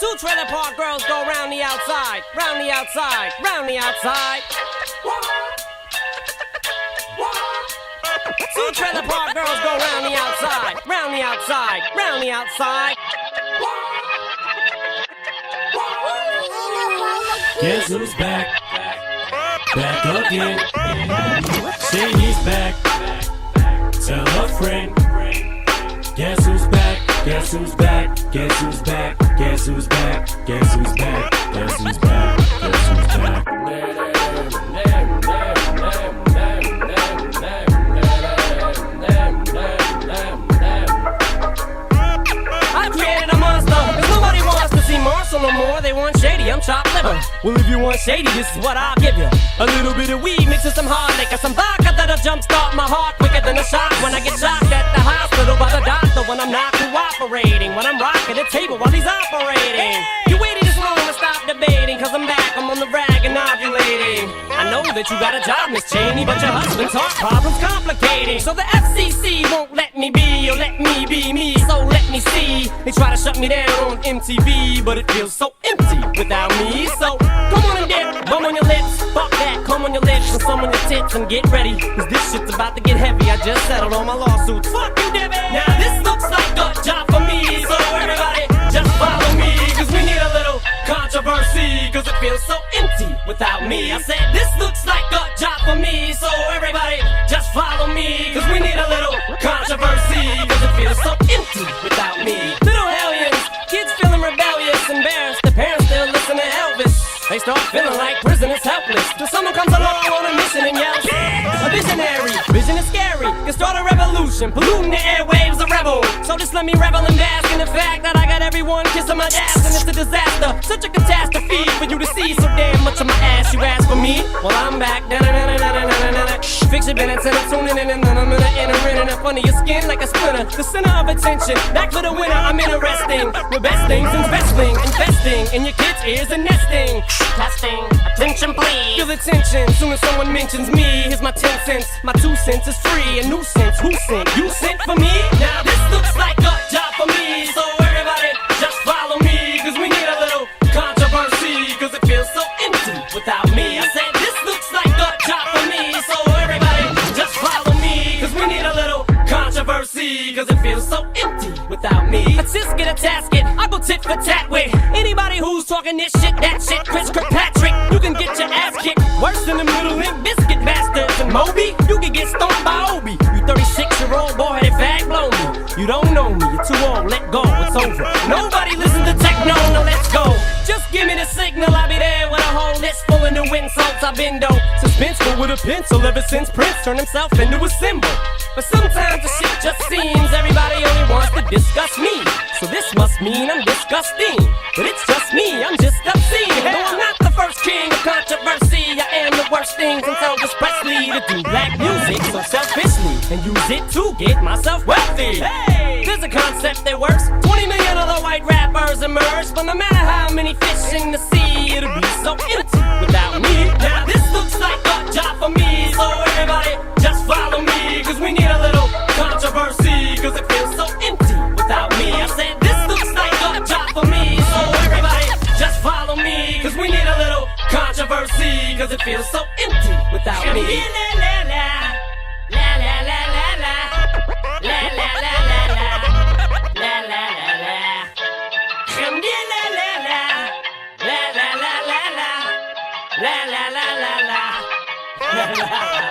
Two trailer park girls go round the outside, round the outside, round the outside. Two trailer park girls go round the outside, round the outside, round the outside. Guess who's back? Back again. Shady's back. Tell a friend. Guess who's back? Guess who's back? Guess who's back? Guess who's back? Guess who's back? Guess who's back? Guess who's back? I created a monster, nobody wants to see Marshall no more. They want shady, I'm chopped liver. Uh, well, if you want shady, this is what I'll give you. A little bit of weed mixed with some hard liquor, some vodka that'll jumpstart my heart quicker than a shot when I get shocked at the hospital by the doctor when I'm not cooperating. When I'm rocking the table while he's operating. You waited this long to stop debating, cause I'm back, I'm on the rag and ovulating. I know that you got a job, Miss Cheney, but your husband's heart problem's complicating. So the FCC won't let me be, or let me be me, so let me see. They try to shut me down on MTV, but it feels so empty without me. So come on and dip, bum on your lips, fuck that, come on your lips and some on your tits and get ready. Cause this shit's about to get heavy. I just settled all my lawsuits. Fuck you, Debbie! Now this looks like this looks like a job for me, so everybody just follow me. Cause we need a little controversy, cause it feels so empty without me. Little hellions, kids feeling rebellious, embarrassed, the parents still listen to Elvis. They start feeling like prisoners helpless. Till someone comes along on a mission and yells, A visionary, vision is scary. Can start a revolution, polluting the airwaves, a rebel. So just let me revel and bask in the fact that I got everyone kissing my ass, and it's a disaster. Such a catastrophe for you to see so damn much of my ass. You ask for me? Well, I'm back. Fix your minutes and I'm tuning in and then I'm gonna enter in and up under your skin like a splinter. The center of attention, back for the winner. I'm interesting. With best things investing, investing in your kids' ears and nesting. Testing, attention please. Feel the tension soon as someone mentions me. Here's my 10 cents, my two cents is free. A nuisance, who sent? You sent for me? Now this so empty without me. Let's just get a tasket. I go tit for tat with anybody who's talking this shit, that shit. Chris Kirkpatrick, you can get your ass kicked worse than the middle Limp Bizkit bastards. And Moby, you can get stoned by Obie. You 36 year old boy headed fag blow me. You don't know me, you're too old, let go, it's over. Nobody listen to techno, no, let's go. Just give me the signal, I'll be there with a whole list full of new insults. I've been though suspenseful with a pencil ever since Prince turned himself into a symbol. But sometimes the shit just seems only wants to discuss me. So this must mean I'm disgusting. But it's just me, I'm just obscene. Though I'm not the first king of controversy, I am the worst thing since Elvis Presley to do black music so selfishly and use it to get myself wealthy. Hey, there's a concept that works. 20 million other white rappers emerge, but no matter how many fish in the sea, it'll be so empty cause it feels so empty without me. La la la, la la la la la, la la la la la, la la la. Come here, la la la la, la la la la la, la la la la.